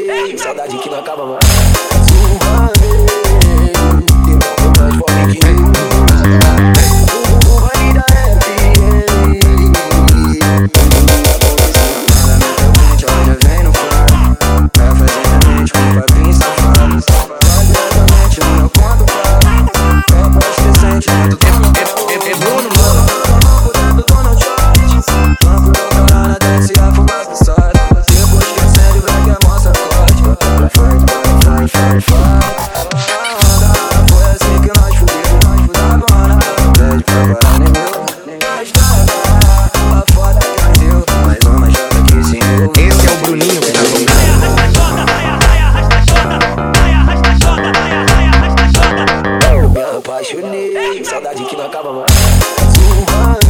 vez, saudade que não acaba mais. Uma vez. que não acaba mais.